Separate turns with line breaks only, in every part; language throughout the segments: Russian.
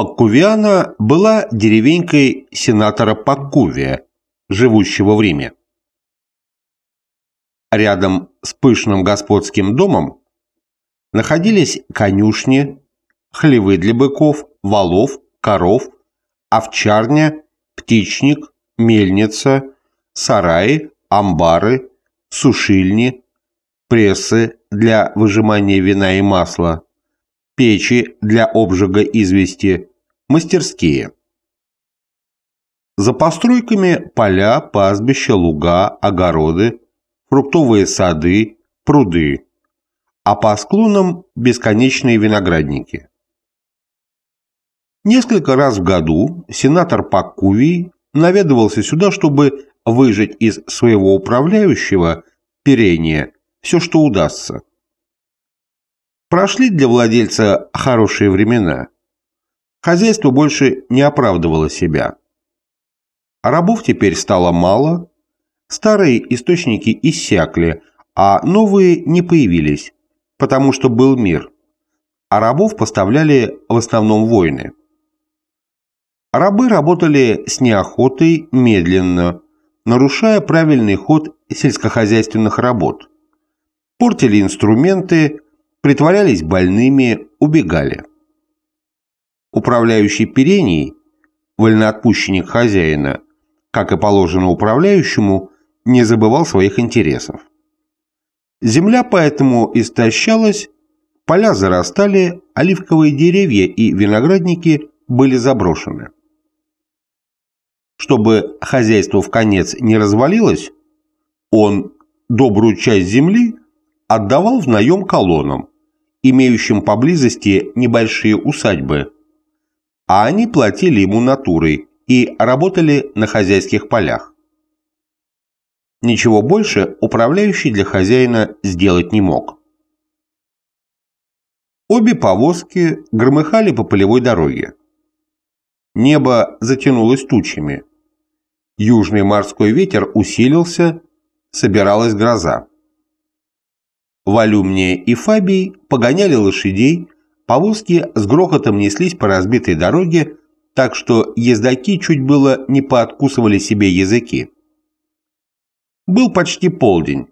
Паккувиана была деревенькой сенатора Паккувия, живущего в Риме. Рядом с пышным господским домом находились конюшни, хлевы для быков, валов, коров, овчарня, птичник, мельница, сараи, амбары, сушильни, прессы для выжимания вина и масла, печи для обжига извести, мастерские. За постройками поля, пастбища, луга, огороды, фруктовые сады, пруды, а по склонам бесконечные виноградники. Несколько раз в году сенатор Паккувий наведывался сюда, чтобы выжать из своего управляющего перения все, что удастся. Прошли для владельца хорошие времена. Хозяйство больше не оправдывало себя. рабов теперь стало мало, старые источники иссякли, а новые не появились, потому что был мир, а рабов поставляли в основном войны. Рабы работали с неохотой, медленно, нарушая правильный ход сельскохозяйственных работ. Портили инструменты, притворялись больными, убегали. Управляющий перений, вольноотпущенник хозяина, как и положено управляющему, не забывал своих интересов. Земля поэтому истощалась, поля зарастали, оливковые деревья и виноградники были заброшены. Чтобы хозяйство в конец не развалилось, он добрую часть земли отдавал в наем колоннам, имеющим поблизости небольшие усадьбы, а они платили ему натурой и работали на хозяйских полях. Ничего больше управляющий для хозяина сделать не мог. Обе повозки громыхали по полевой дороге. Небо затянулось тучами. Южный морской ветер усилился, собиралась гроза. Валюмния и Фабий погоняли лошадей, повозки с грохотом неслись по разбитой дороге, так что ездаки чуть было не пооткусывали себе языки. Был почти полдень.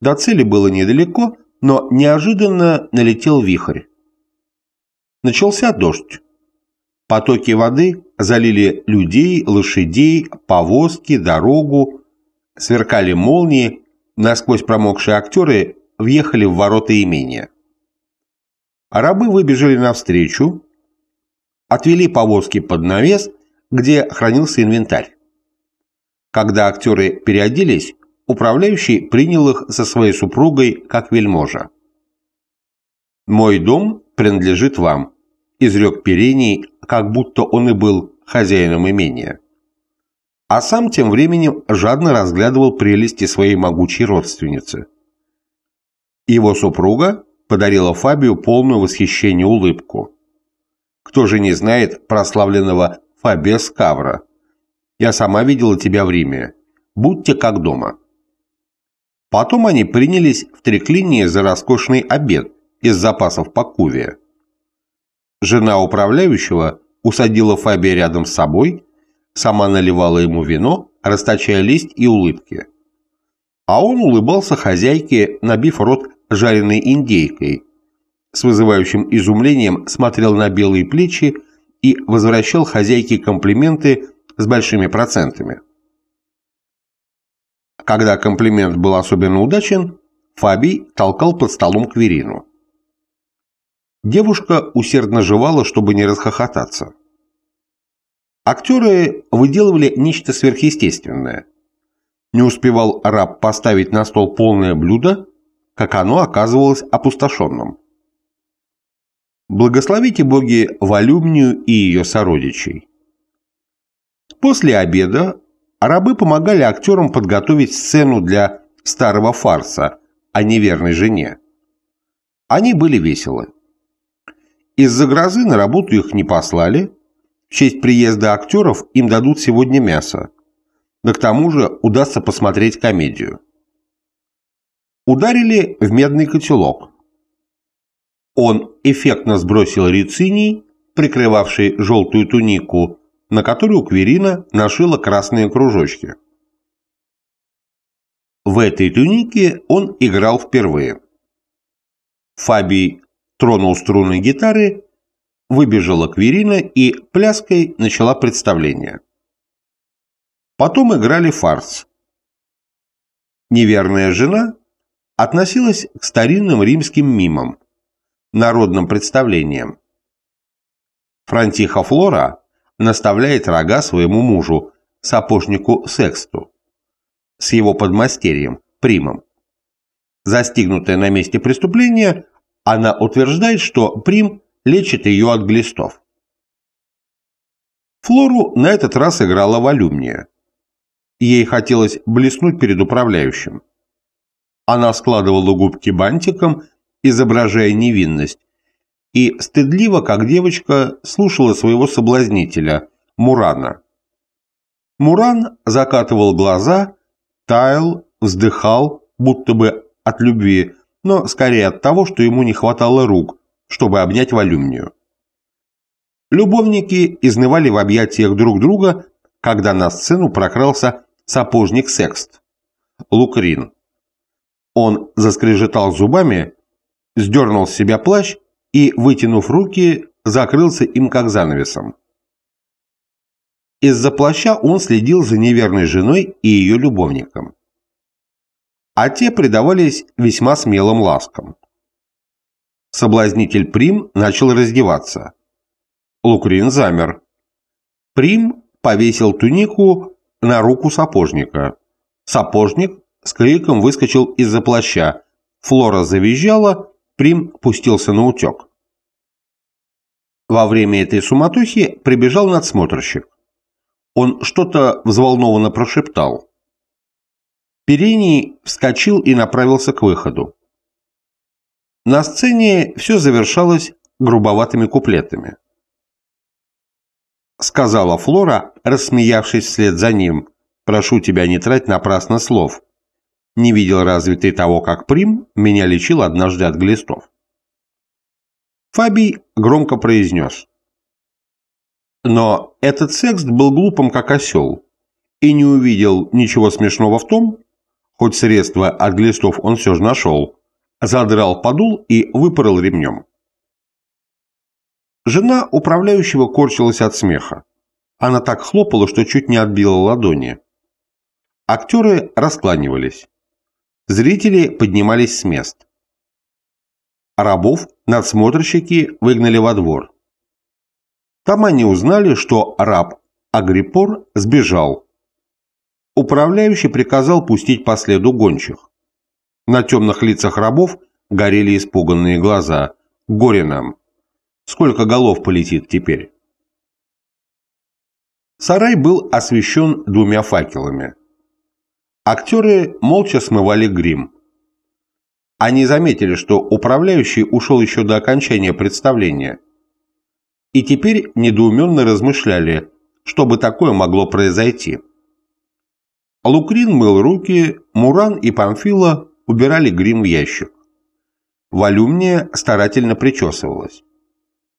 До цели было недалеко, но неожиданно налетел вихрь. Начался дождь. Потоки воды залили людей, лошадей, повозки, дорогу, сверкали молнии, насквозь промокшие актеры въехали в ворота имения. Рабы выбежали навстречу, отвели повозки под навес, где хранился инвентарь. Когда актеры переоделись, управляющий принял их со своей супругой как вельможа. «Мой дом принадлежит вам», – изрек Перений как будто он и был хозяином имения. А сам тем временем жадно разглядывал прелести своей могучей родственницы. Его супруга подарила Фабию полную восхищение улыбку. Кто же не знает прославленного Фабия Скавра? Я сама видела тебя в Риме. Будьте как дома. Потом они принялись в треклинии за роскошный обед из запасов Пакувия. Жена управляющего усадила Фабия рядом с собой, сама наливала ему вино, расточая лесть и улыбки. А он улыбался хозяйке, набив рот жареной индейкой, с вызывающим изумлением смотрел на белые плечи и возвращал хозяйке комплименты с большими процентами. Когда комплимент был особенно удачен, Фабий толкал под столом Кверину. Девушка усердно жевала, чтобы не расхохотаться. Актеры выделывали нечто сверхъестественное. Не успевал раб поставить на стол полное блюдо, как оно оказывалось опустошенным. Благословите боги Валюмнию и ее сородичей. После обеда рабы помогали актерам подготовить сцену для старого фарса о неверной жене. Они были веселы. Из-за грозы на работу их не послали. В честь приезда актеров им дадут сегодня мясо. Да к тому же удастся посмотреть комедию. Ударили в медный котелок. Он эффектно сбросил рициний прикрывавший желтую тунику, на которую Кверина нашила красные кружочки. В этой тунике он играл впервые. Фабий тронул струны гитары, выбежала Кверина и пляской начала представление. Потом играли фарс. Неверная жена относилась к старинным римским мимам, народным представлениям. Франтиха Флора наставляет рога своему мужу, сапожнику Сексту, с его подмастерьем, Примом. Застигнутая на месте преступления, она утверждает, что Прим лечит ее от глистов. Флору на этот раз играла Валюмния. Ей хотелось блеснуть перед управляющим. Она складывала губки бантиком, изображая невинность, и стыдливо, как девочка, слушала своего соблазнителя, Мурана. Муран закатывал глаза, таял, вздыхал, будто бы от любви, но скорее от того, что ему не хватало рук, чтобы обнять Валюмнию. Любовники изнывали в объятиях друг друга, когда на сцену прокрался сапожник Секст, Лукрин. Он заскрежетал зубами, сдернул с себя плащ и, вытянув руки, закрылся им как занавесом. Из-за плаща он следил за неверной женой и ее любовником. А те предавались весьма смелым ласкам. Соблазнитель Прим начал раздеваться. Лукрин замер. Прим повесил тунику на руку сапожника. Сапожник с криком выскочил из-за плаща. Флора завизжала, Прим пустился на утек. Во время этой суматохи прибежал надсмотрщик. Он что-то взволнованно прошептал. Перений вскочил и направился к выходу. На сцене все завершалось грубоватыми куплетами. Сказала Флора, рассмеявшись вслед за ним, «Прошу тебя, не трать напрасно слов. Не видел разве ты того, как Прим меня лечил однажды от глистов. Фабий громко произнес. Но этот секст был глупым, как осел, и не увидел ничего смешного в том, хоть средства от глистов он все же нашел, задрал подул и выпорол ремнем. Жена управляющего корчилась от смеха. Она так хлопала, что чуть не отбила ладони. Актеры раскланивались. Зрители поднимались с мест. Рабов надсмотрщики выгнали во двор. Там они узнали, что раб Агриппор сбежал. Управляющий приказал пустить по следу гончих. На темных лицах рабов горели испуганные глаза. Горе нам! Сколько голов полетит теперь? Сарай был освещен двумя факелами. Актеры молча смывали грим. Они заметили, что управляющий ушел еще до окончания представления. И теперь недоуменно размышляли, что бы такое могло произойти. Лукрин мыл руки, Муран и Памфила убирали грим в ящик. Валюмния старательно причесывалась.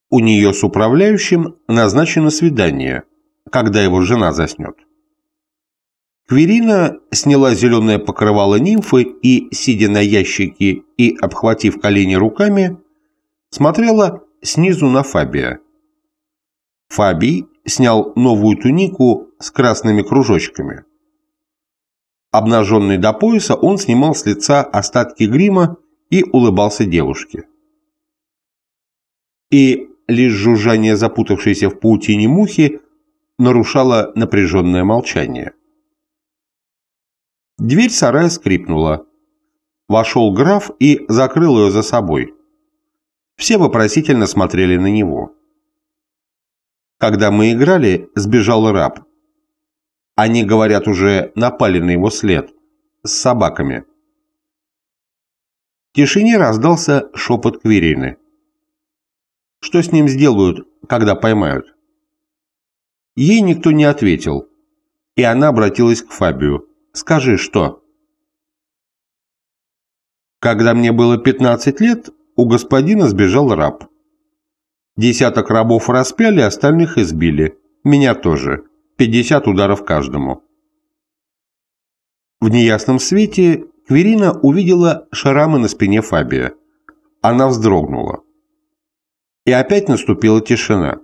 У нее с управляющим назначено свидание, когда его жена заснет. Кверина сняла зеленое покрывало нимфы и, сидя на ящике и обхватив колени руками, смотрела снизу на Фабия. Фабий снял новую тунику с красными кружочками. Обнаженный до пояса, он снимал с лица остатки грима и улыбался девушке. И лишь жужжание запутавшейся в паутине мухи нарушало напряженное молчание. Дверь сарая скрипнула. Вошел граф и закрыл ее за собой. Все вопросительно смотрели на него. Когда мы играли, сбежал раб. Они, говорят, уже напали на его след. С собаками. В тишине раздался шепот Кверины. Что с ним сделают, когда поймают? Ей никто не ответил, и она обратилась к Фабию. Скажи, что?» Когда мне было 15 лет, у господина сбежал раб. Десяток рабов распяли, остальных избили. Меня тоже. 50 ударов каждому. В неясном свете Кверина увидела шрамы на спине Фабия. Она вздрогнула. И опять наступила тишина.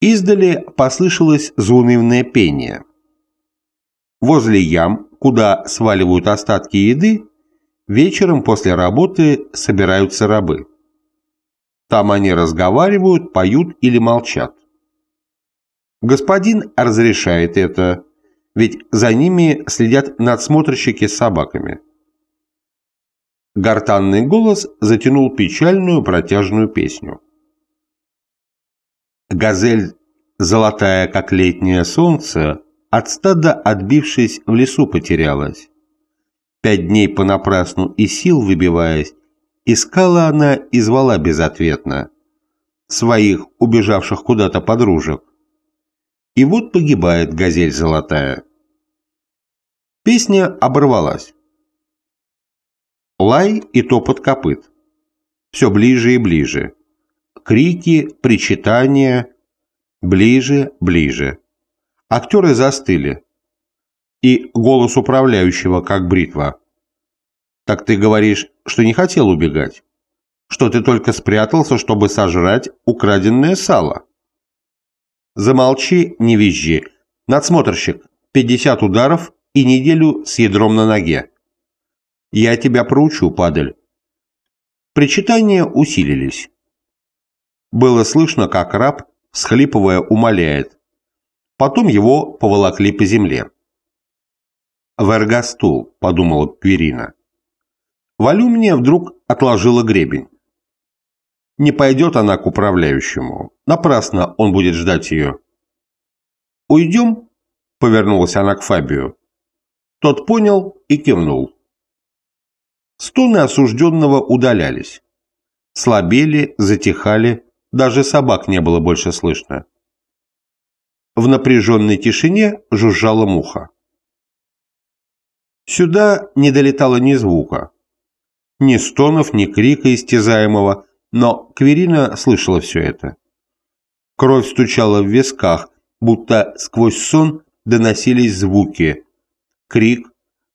Издали послышалось заунывное пение. Возле ям, куда сваливают остатки еды, вечером после работы собираются рабы. Там они разговаривают, поют или молчат. Господин разрешает это, ведь за ними следят надсмотрщики с собаками. Гортанный голос затянул печальную протяжную песню. Газель, золотая, как летнее солнце, от стада, отбившись, в лесу потерялась. Пять дней понапрасну и сил выбиваясь, искала она и звала безответно своих, убежавших куда-то подружек. И вот погибает газель золотая. Песня оборвалась. Лай и топот копыт. Все ближе и ближе. Крики, причитания. Ближе, ближе. Актеры застыли. И голос управляющего, как бритва. «Так ты говоришь, что не хотел убегать? Что ты только спрятался, чтобы сожрать украденное сало?» «Замолчи, не визжи. Надсмотрщик, 50 ударов и неделю с ядром на ноге. Я тебя проучу, падаль». Причитания усилились. Было слышно, как раб, схлипывая, умоляет. Потом его поволокли по земле. «Вергастул», — подумала Кверина. Валюмния вдруг отложила гребень. Не пойдет она к управляющему. Напрасно он будет ждать ее. «Уйдем?» — повернулась она к Фабию. Тот понял и кивнул. Стоны осужденного удалялись. Слабели, затихали, даже собак не было больше слышно. В напряженной тишине жужжала муха. Сюда не долетало ни звука. Ни стонов, ни крика истязаемого, но Кверина слышала все это. Кровь стучала в висках, будто сквозь сон доносились звуки. Крик,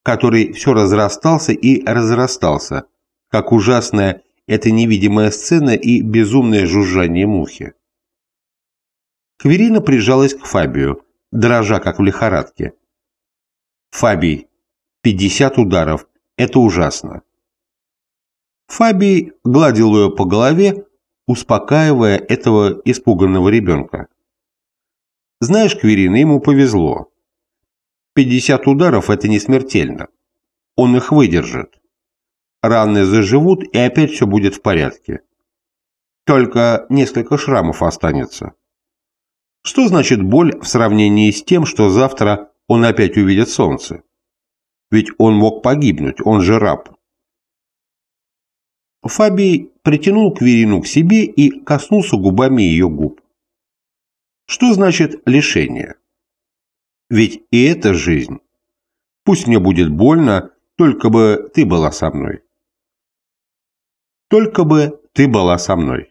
который все разрастался и разрастался, как ужасная эта невидимая сцена и безумное жужжание мухи. Кверина прижалась к Фабию, дрожа, как в лихорадке. «Фабий, 50 ударов. Это ужасно». Фабий гладил ее по голове, успокаивая этого испуганного ребенка. «Знаешь, Кверина, ему повезло. 50 ударов – это не смертельно. Он их выдержит. Раны заживут, и опять все будет в порядке. Только несколько шрамов останется». Что значит боль в сравнении с тем, что завтра он опять увидит солнце? Ведь он мог погибнуть, он же раб. Фабий притянул Кверину к себе и коснулся губами ее губ. Что значит лишение? Ведь и это жизнь. Пусть мне будет больно, только бы ты была со мной. Только бы ты была со мной.